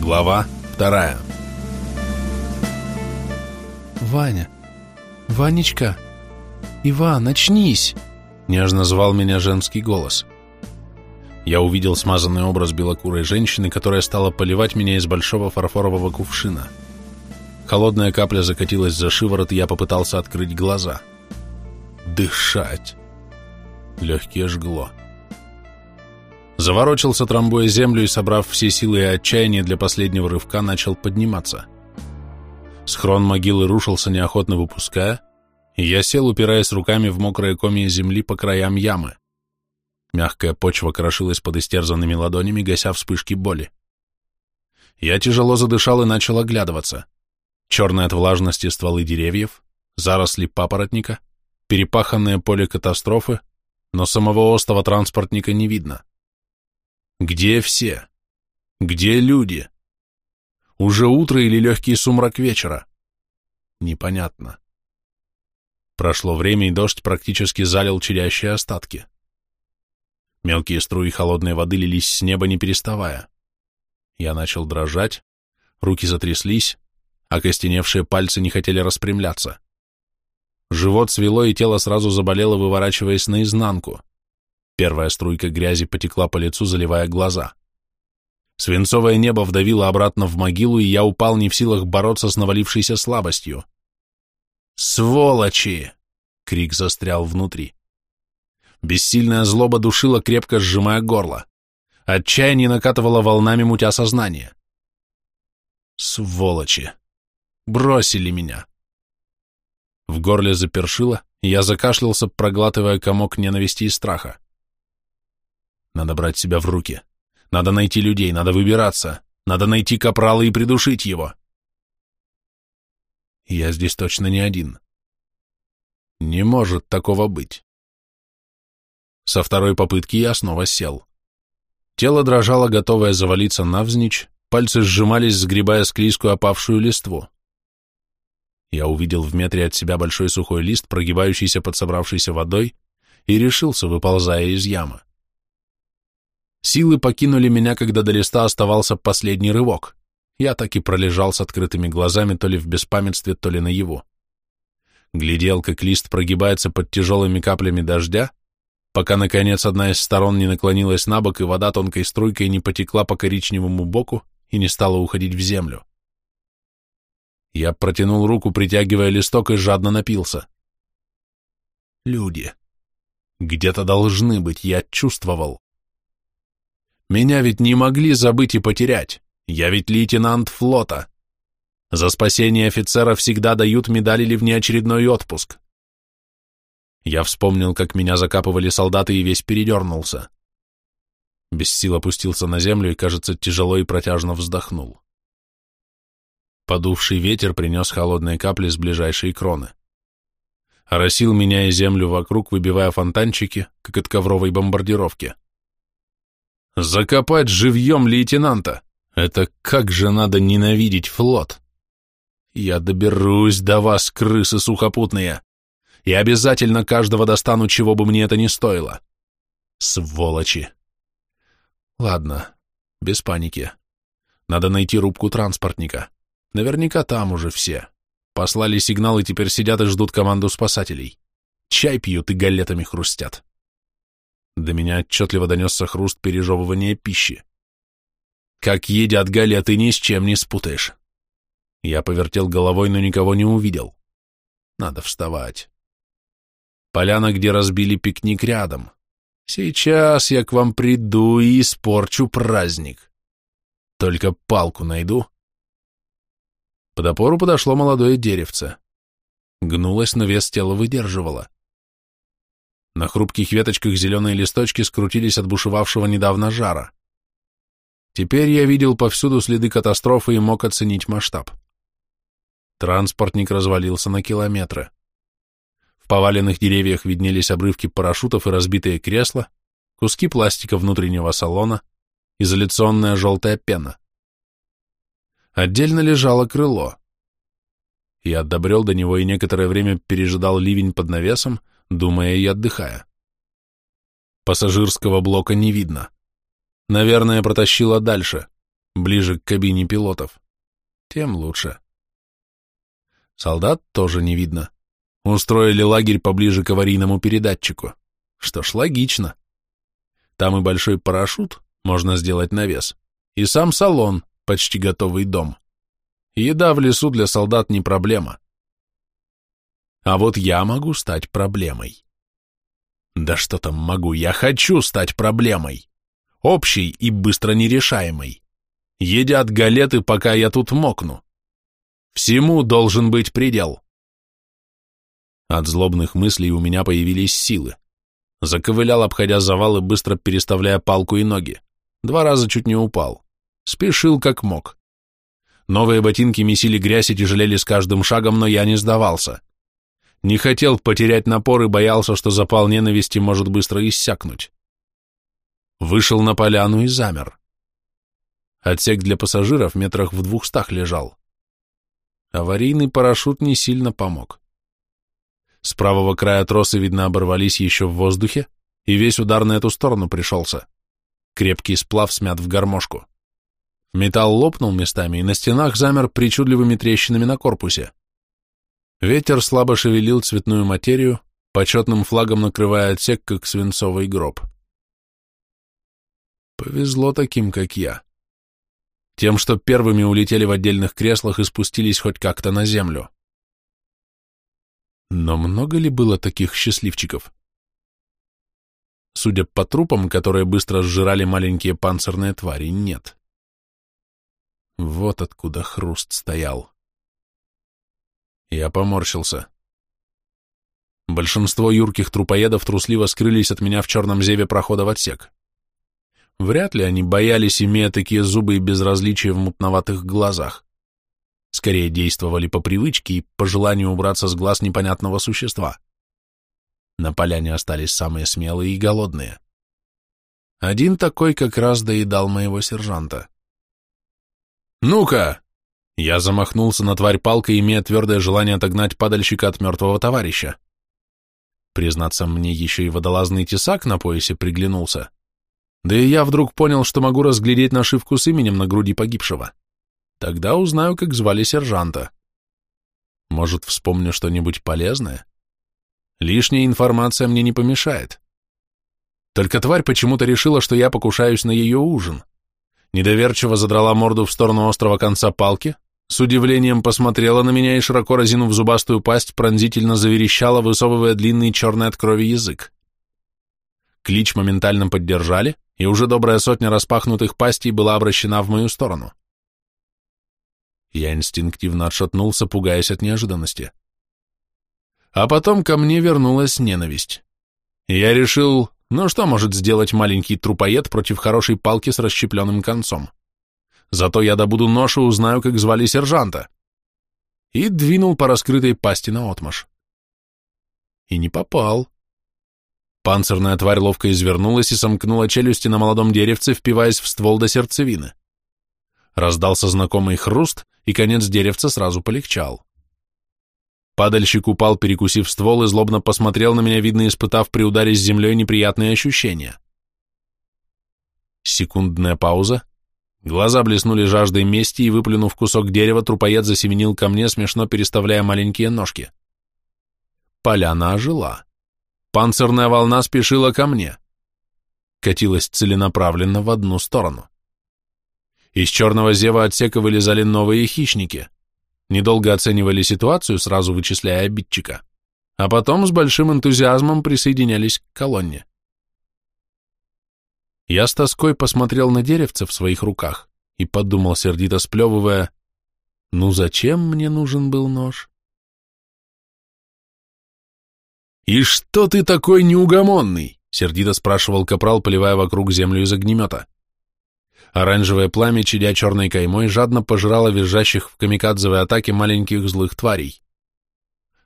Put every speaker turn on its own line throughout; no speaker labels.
Глава вторая.
«Ваня! Ванечка! Иван, очнись!»
Нежно звал меня женский голос. Я увидел смазанный образ белокурой женщины, которая стала поливать меня из большого фарфорового кувшина. Холодная капля закатилась за шиворот, и я попытался открыть глаза. Дышать. Легкие жгло. Заворочился, трамбуя землю и, собрав все силы и отчаяние для последнего рывка, начал подниматься. Схрон могилы рушился, неохотно выпуская, и я сел, упираясь руками в мокрое комья земли по краям ямы. Мягкая почва крошилась под истерзанными ладонями, гася вспышки боли. Я тяжело задышал и начал оглядываться. Черные от влажности стволы деревьев, заросли папоротника, перепаханное поле катастрофы, но самого остова транспортника не видно. Где все? Где люди? Уже утро или легкий сумрак вечера? Непонятно. Прошло время, и дождь практически залил чадящие остатки. Мелкие струи холодной воды лились с неба, не переставая. Я начал дрожать, руки затряслись, а костеневшие пальцы не хотели распрямляться. Живот свело, и тело сразу заболело, выворачиваясь наизнанку. Первая струйка грязи потекла по лицу, заливая глаза. Свинцовое небо вдавило обратно в могилу, и я упал не в силах бороться с навалившейся слабостью. «Сволочи!» — крик застрял внутри. Бессильная злоба душила, крепко сжимая горло. Отчаяние накатывало волнами, мутя сознание. «Сволочи! Бросили меня!» В горле запершило, и я закашлялся, проглатывая комок ненависти и страха. Надо брать себя в руки. Надо найти людей, надо выбираться. Надо найти капрала и придушить его. Я здесь точно не один. Не может такого быть. Со второй попытки я снова сел. Тело дрожало, готовое завалиться навзничь, пальцы сжимались, сгребая склизкую опавшую листву. Я увидел в метре от себя большой сухой лист, прогибающийся под собравшейся водой, и решился, выползая из ямы. Силы покинули меня, когда до листа оставался последний рывок. Я так и пролежал с открытыми глазами, то ли в беспамятстве, то ли наяву. Глядел, как лист прогибается под тяжелыми каплями дождя, пока, наконец, одна из сторон не наклонилась на бок, и вода тонкой струйкой не потекла по коричневому боку и не стала уходить в землю. Я протянул руку, притягивая листок, и жадно напился. Люди. Где-то должны быть, я чувствовал. Меня ведь не могли забыть и потерять. Я ведь лейтенант флота. За спасение офицера всегда дают медаль или внеочередной отпуск. Я вспомнил, как меня закапывали солдаты и весь передернулся. Без сил опустился на землю и, кажется, тяжело и протяжно вздохнул. Подувший ветер принес холодные капли с ближайшей кроны. Оросил меня и землю вокруг, выбивая фонтанчики, как от ковровой бомбардировки. Закопать живьем лейтенанта! Это как же надо ненавидеть флот! Я доберусь до вас, крысы сухопутные, и обязательно каждого достану, чего бы мне это ни стоило. Сволочи! Ладно, без паники. Надо найти рубку транспортника. Наверняка там уже все. Послали сигнал и теперь сидят и ждут команду спасателей. Чай пьют и галетами хрустят. До меня отчетливо донесся хруст пережевывания пищи. Как едят галеты, ни с чем не спутаешь. Я повертел головой, но никого не увидел. Надо вставать. Поляна, где разбили пикник рядом. Сейчас я к вам приду и испорчу праздник. Только палку найду. Под опору подошло молодое деревце. Гнулось, но вес тела выдерживало. На хрупких веточках зеленые листочки скрутились от бушевавшего недавно жара. Теперь я видел повсюду следы катастрофы и мог оценить масштаб. Транспортник развалился на километры. В поваленных деревьях виднелись обрывки парашютов и разбитые кресла, куски пластика внутреннего салона, изоляционная желтая пена. Отдельно лежало крыло. Я добрел до него и некоторое время пережидал ливень под навесом, думая и отдыхая. Пассажирского блока не видно. Наверное, протащило дальше. ближе к кабине пилотов. Тем лучше. Солдат тоже не видно. Устроили лагерь поближе к аварийному передатчику. Что ж, логично. Там и большой парашют, можно сделать навес, и сам салон, почти готовый дом. Еда в лесу для солдат не проблема. А вот я могу стать проблемой. Да что там могу, я хочу стать проблемой. Общей и быстро нерешаемой. Едят галеты, пока я тут мокну. Всему должен быть предел. От злобных мыслей у меня появились силы. Заковылял, обходя завалы, быстро переставляя палку и ноги. Два раза чуть не упал. Спешил как мог. Новые ботинки месили грязь и тяжелели с каждым шагом, но я не сдавался. Не хотел потерять напор и боялся, что запал ненависти может быстро иссякнуть. Вышел на поляну и замер. Отсек для пассажиров метрах в двухстах лежал. Аварийный парашют не сильно помог. С правого края тросы, видно, оборвались еще в воздухе, и весь удар на эту сторону пришелся. Крепкий сплав смят в гармошку. Металл лопнул местами, и на стенах замер причудливыми трещинами на корпусе. Ветер слабо шевелил цветную материю, почетным флагом накрывая отсек, как свинцовый гроб. Повезло таким, как я. Тем, что первыми улетели в отдельных креслах и спустились хоть как-то на землю. Но много ли было таких счастливчиков? Судя по трупам, которые быстро сжирали маленькие панцирные твари, нет. Вот откуда хруст стоял. Я поморщился. Большинство юрких трупоедов трусливо скрылись от меня в черном зеве прохода в отсек. Вряд ли они боялись, имея такие зубы и безразличие в мутноватых глазах. Скорее действовали по привычке и по желанию убраться с глаз непонятного существа. На поляне остались самые смелые и голодные. Один такой как раз доедал моего сержанта. «Ну-ка!» Я замахнулся на тварь палкой, имея твердое желание отогнать падальщика от мертвого товарища. Признаться, мне еще и водолазный тесак на поясе приглянулся. Да и я вдруг понял, что могу разглядеть нашивку с именем на груди погибшего. Тогда узнаю, как звали сержанта. Может, вспомню что-нибудь полезное? Лишняя информация мне не помешает. Только тварь почему-то решила, что я покушаюсь на ее ужин. Недоверчиво задрала морду в сторону острого конца палки, с удивлением посмотрела на меня и, широко разинув зубастую пасть, пронзительно заверещала, высовывая длинный черный от крови язык. Клич моментально поддержали, и уже добрая сотня распахнутых пастей была обращена в мою сторону. Я инстинктивно отшатнулся, пугаясь от неожиданности. А потом ко мне вернулась ненависть. Я решил, ну что может сделать маленький трупоед против хорошей палки с расщепленным концом? Зато я добуду нож и узнаю, как звали сержанта. И двинул по раскрытой пасти на отмаш. И не попал. Панцирная тварь ловко извернулась и сомкнула челюсти на молодом деревце, впиваясь в ствол до сердцевины. Раздался знакомый хруст, и конец деревца сразу полегчал. Падальщик упал, перекусив ствол, и злобно посмотрел на меня, видно, испытав при ударе с землей неприятные ощущения. Секундная пауза. Глаза блеснули жаждой мести, и, выплюнув кусок дерева, трупоед засеменил ко мне, смешно переставляя маленькие ножки. Поляна ожила. Панцирная волна спешила ко мне. Катилась целенаправленно в одну сторону. Из черного зева отсека вылезали новые хищники — недолго оценивали ситуацию, сразу вычисляя обидчика, а потом с большим энтузиазмом присоединялись к колонне. Я с тоской посмотрел на деревце в своих руках и подумал, сердито сплевывая, ну зачем мне нужен был нож? «И что ты такой неугомонный?» — сердито спрашивал капрал, поливая вокруг землю из огнемета. Оранжевое пламя, чадя черной каймой, жадно пожирало визжащих в камикадзовой атаке маленьких злых тварей.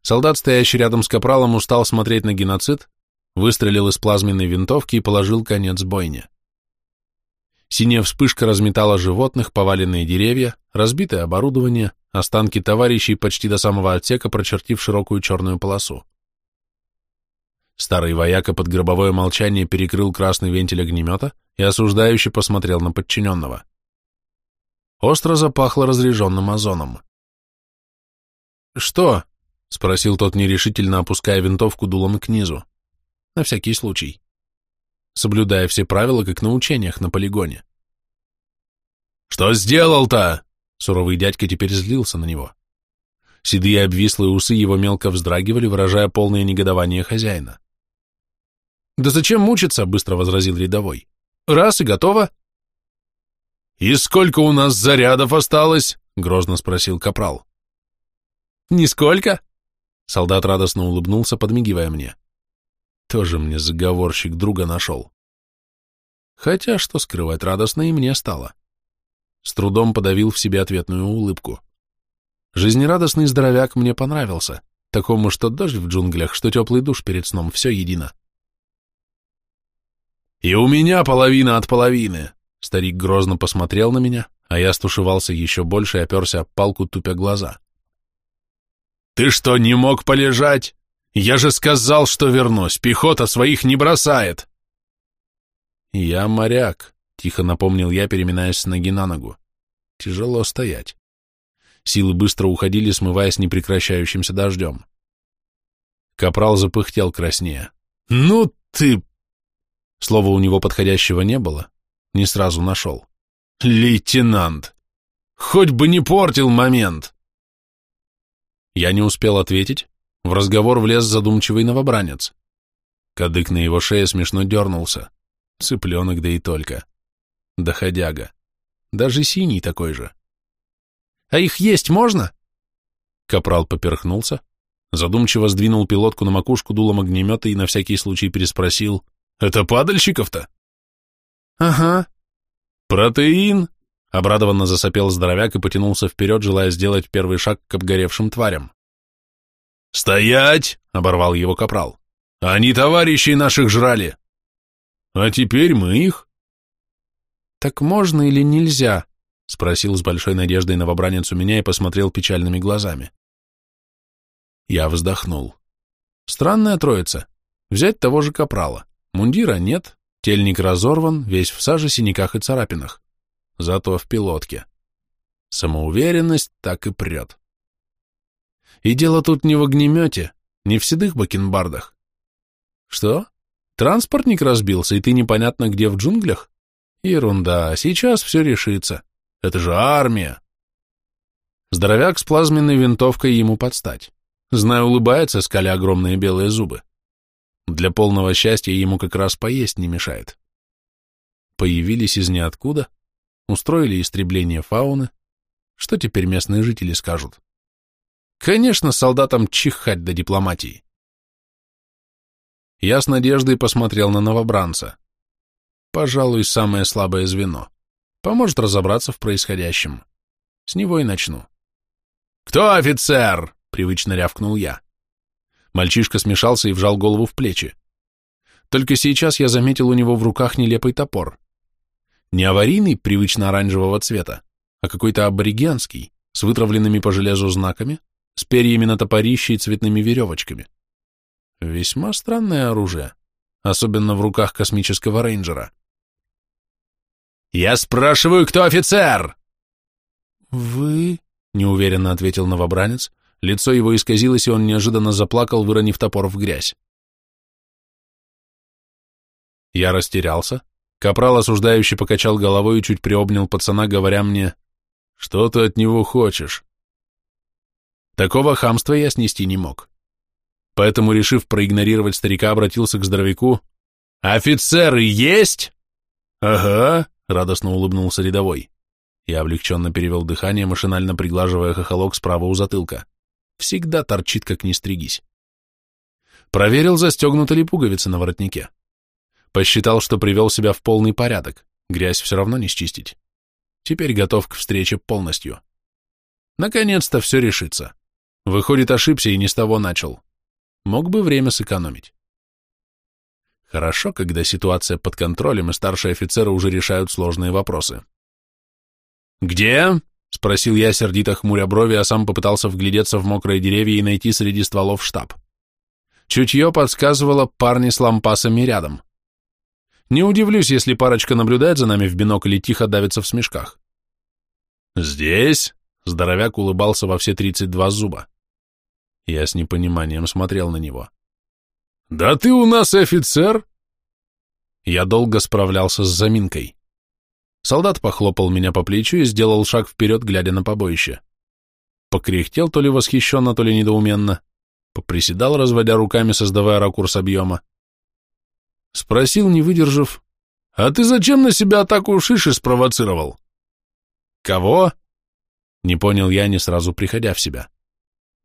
Солдат, стоящий рядом с капралом, устал смотреть на геноцид, выстрелил из плазменной винтовки и положил конец бойне. Синяя вспышка разметала животных, поваленные деревья, разбитое оборудование, останки товарищей почти до самого отсека, прочертив широкую черную полосу. Старый вояка под гробовое молчание перекрыл красный вентиль огнемета и осуждающе посмотрел на подчиненного. Остро запахло разреженным озоном.
«Что?» — спросил тот нерешительно, опуская винтовку дулом к низу. На всякий случай. Соблюдая все правила, как на учениях на полигоне.
«Что сделал-то?»
Суровый дядька теперь злился на него. Седые обвислые усы его мелко вздрагивали, выражая полное негодование хозяина.
«Да зачем мучиться?» — быстро возразил рядовой. «Раз и готово». «И сколько у нас зарядов осталось?» — грозно спросил капрал.
«Нисколько?» Солдат радостно улыбнулся, подмигивая мне.
Тоже мне заговорщик друга нашел.
Хотя, что скрывать, радостно и мне стало. С трудом подавил в себе ответную улыбку. Жизнерадостный здоровяк мне понравился, такому, что дождь в джунглях, что теплый душ перед сном, все едино.
«И у меня половина от половины!» Старик грозно посмотрел на меня, а я стушевался еще больше и оперся палку, тупя глаза. «Ты что, не мог полежать? Я же сказал, что вернусь, пехота своих не бросает!»
«Я моряк», — тихо напомнил я, переминаясь с ноги на ногу. «Тяжело стоять». Силы быстро уходили, смываясь непрекращающимся дождем. Капрал запыхтел краснее.
«Ну ты...»
Слова у него подходящего не было, не сразу нашел.
«Лейтенант! Хоть бы не портил момент!»
Я не успел ответить, в разговор влез задумчивый новобранец. Кадык на его шее смешно дернулся. Цыпленок, да и только. Доходяга. Даже синий такой же.
А их есть можно?»
Капрал поперхнулся, задумчиво сдвинул пилотку на макушку дулом огнемета и на всякий случай переспросил.
«Это падальщиков-то?»
«Ага».
«Протеин?»
— обрадованно засопел здоровяк и потянулся вперед, желая сделать первый шаг к обгоревшим тварям.
«Стоять!» — оборвал его капрал. «Они товарищей наших жрали!» «А теперь мы их!»
«Так можно или нельзя?» — спросил с большой надеждой новобранец у меня и посмотрел печальными глазами. Я вздохнул. Странная троица. Взять того же капрала. Мундира нет, тельник разорван, весь в саже, синяках и царапинах. Зато в пилотке. Самоуверенность так и прет. И дело тут не в огнемете, не в седых бакенбардах. Что? Транспортник разбился, и ты непонятно где в джунглях? Ерунда, сейчас все решится. Это же армия. Здоровяк с плазменной винтовкой ему подстать. Знаю, улыбается, скаля огромные белые зубы. Для полного счастья ему как раз поесть не мешает. Появились из ниоткуда, устроили истребление фауны. Что теперь местные жители скажут? Конечно, солдатам чихать до дипломатии. Я с надеждой посмотрел на новобранца. Пожалуй, самое слабое звено. Поможет разобраться в происходящем. С него и начну.
«Кто офицер?» — привычно рявкнул я.
Мальчишка смешался и вжал голову в плечи. Только сейчас я заметил у него в руках нелепый топор. Не аварийный, привычно оранжевого цвета, а какой-то аборигенский, с вытравленными по железу знаками, с перьями на топорище и цветными веревочками. Весьма странное оружие, особенно в руках космического рейнджера.
«Я спрашиваю, кто офицер?»
«Вы?» — неуверенно ответил новобранец. Лицо его исказилось, и он неожиданно заплакал, выронив топор в грязь. Я растерялся. Капрал осуждающий покачал головой и чуть приобнял пацана, говоря мне, «Что ты от него хочешь?» Такого хамства я снести не мог. Поэтому, решив проигнорировать старика, обратился к здоровяку.
«Офицеры есть?»
«Ага», радостно улыбнулся рядовой. Я облегченно перевел дыхание, машинально приглаживая хохолок справа у затылка. Всегда торчит, как не стригись. Проверил, застегнуты ли пуговицы на воротнике. Посчитал, что привел себя в полный порядок, грязь все равно не счистить. Теперь готов к встрече полностью. Наконец-то все решится. Выходит, ошибся и не с того начал. Мог бы время сэкономить. Хорошо, когда ситуация под контролем, и старшие офицеры уже решают сложные вопросы.
«Где?»
— спросил я, сердито хмуря брови, а сам попытался вглядеться в мокрые деревья и найти среди стволов штаб. Чутье подсказывало парни с лампасами рядом. Не удивлюсь, если парочка наблюдает за нами в бинокль и тихо давится в смешках.
«Здесь?» — здоровяк улыбался во все тридцать два зуба. Я с непониманием смотрел на него. «Да ты у нас офицер!» Я долго справлялся с заминкой. Солдат похлопал меня по плечу и сделал шаг вперед, глядя на побоище. Покряхтел то ли восхищенно, то ли недоуменно. Поприседал, разводя руками, создавая ракурс объема. Спросил, не выдержав, «А ты зачем на себя атаку шиши спровоцировал?» «Кого?» Не понял я, не сразу приходя в себя.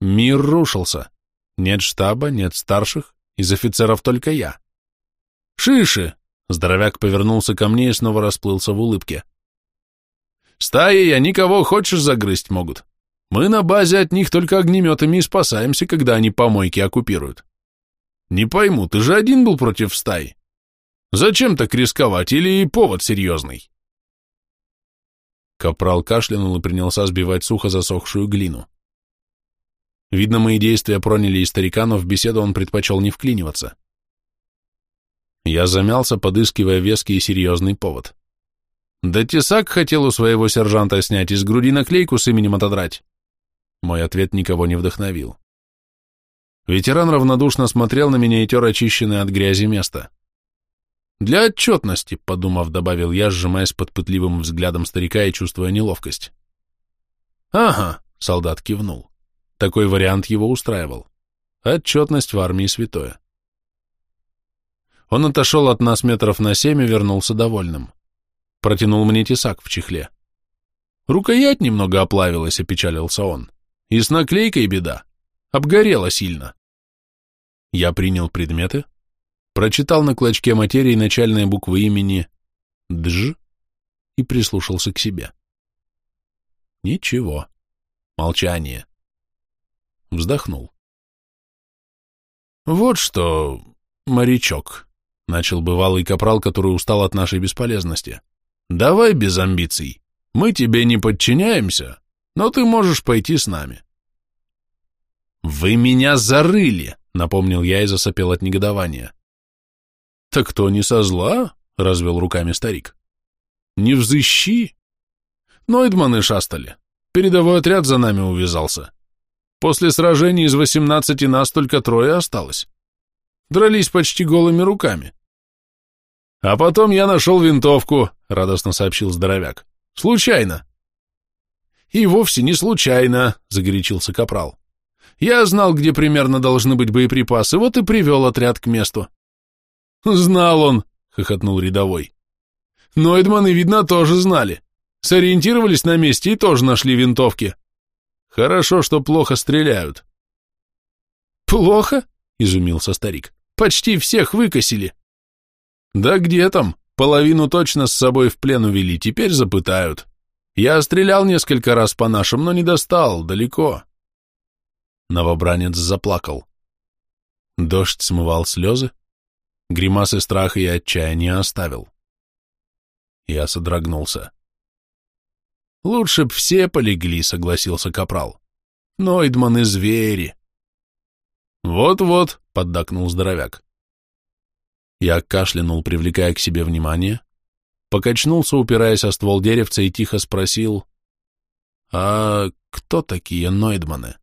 Мир рушился. Нет штаба, нет старших, из офицеров только я. «Шиши!» Здоровяк повернулся ко мне и снова расплылся в улыбке. «Стаи они кого хочешь загрызть могут. Мы на базе от них только огнеметами и спасаемся, когда они помойки оккупируют. Не пойму, ты же один был против стаи. Зачем так рисковать, или повод серьезный?» Капрал кашлянул и принялся сбивать сухо засохшую глину. Видно, мои действия проняли и старика, но в беседу он предпочел не вклиниваться. Я замялся, подыскивая веский и серьезный повод. Да тесак хотел у своего сержанта снять, из груди наклейку с именем отодрать. Мой ответ никого не вдохновил. Ветеран равнодушно смотрел на меня и тер очищенное от грязи место. «Для отчетности», — подумав, добавил я, сжимаясь под пытливым взглядом старика и чувствуя неловкость. «Ага», — солдат кивнул. Такой вариант его устраивал. Отчетность в армии святое. Он отошел от нас метров на семь и вернулся довольным. Протянул мне тесак в чехле. Рукоять немного оплавилась, опечалился он. И с наклейкой беда. Обгорела сильно. Я принял предметы, прочитал на клочке материи начальные буквы имени «Дж» и прислушался к себе. Ничего. Молчание. Вздохнул. «Вот что, морячок», — начал бывалый капрал, который устал от нашей бесполезности. «Давай без амбиций. Мы тебе не подчиняемся, но ты можешь пойти с нами». «Вы меня зарыли!» — напомнил я и засопел от негодования. «Так кто не со зла?» — развел руками старик. «Не взыщи!» Нойдманы шастали. Передовой отряд за нами увязался. После сражений из восемнадцати нас только трое осталось. Дрались почти голыми руками. А потом я нашел винтовку, радостно сообщил здоровяк. Случайно. И вовсе не случайно, загорячился капрал. Я знал, где примерно должны быть боеприпасы, вот и привел отряд к месту. Знал он, хохотнул рядовой. Нойдманы, видно, тоже знали. Сориентировались на месте и тоже нашли винтовки. Хорошо, что плохо стреляют. Плохо? Изумился старик. Почти всех выкосили. Да где там? Половину точно с собой в плен увели, теперь запытают. Я стрелял несколько раз по нашим, но не достал, далеко. Новобранец заплакал. Дождь смывал слезы, гримасы страха и отчаяния оставил. Я содрогнулся. Лучше б все полегли, согласился Капрал. Нойдманы звери. Вот-вот, поддакнул здоровяк. Я кашлянул, привлекая к себе внимание, покачнулся, упираясь о ствол деревца, и тихо спросил, «А кто такие Нойдманы?»